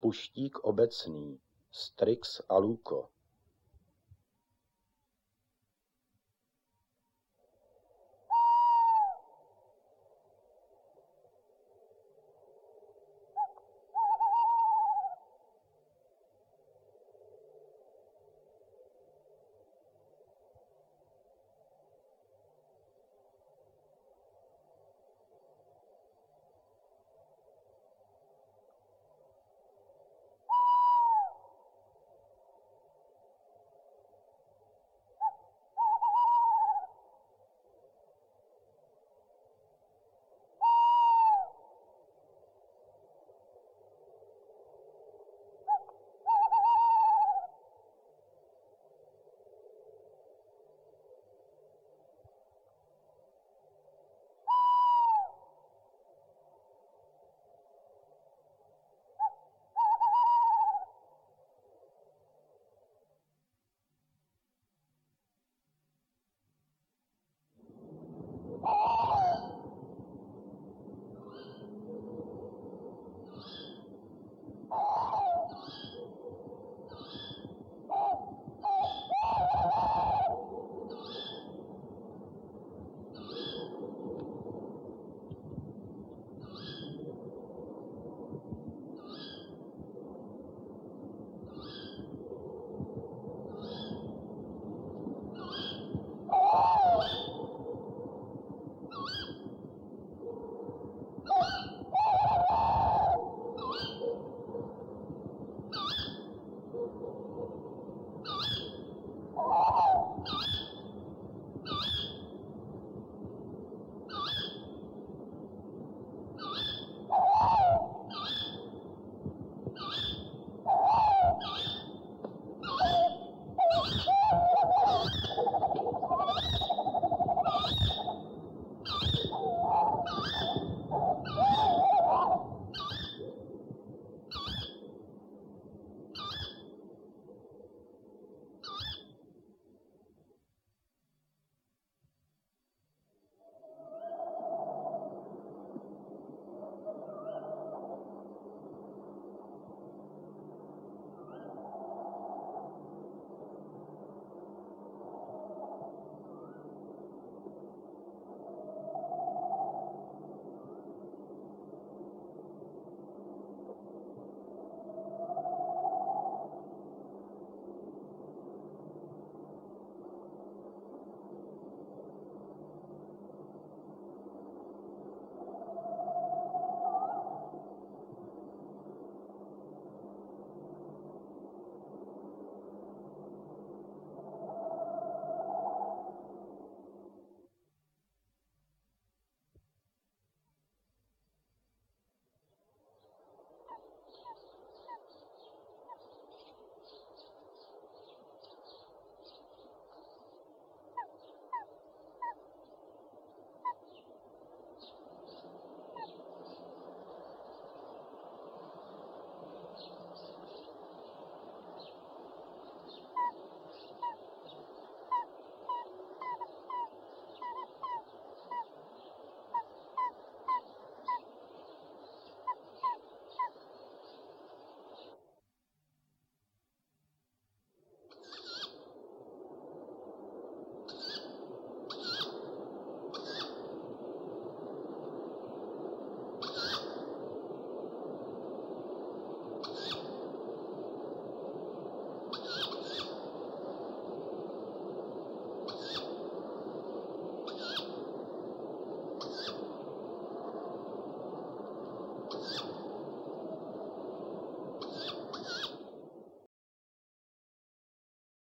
Puštík obecný Strix a lúko.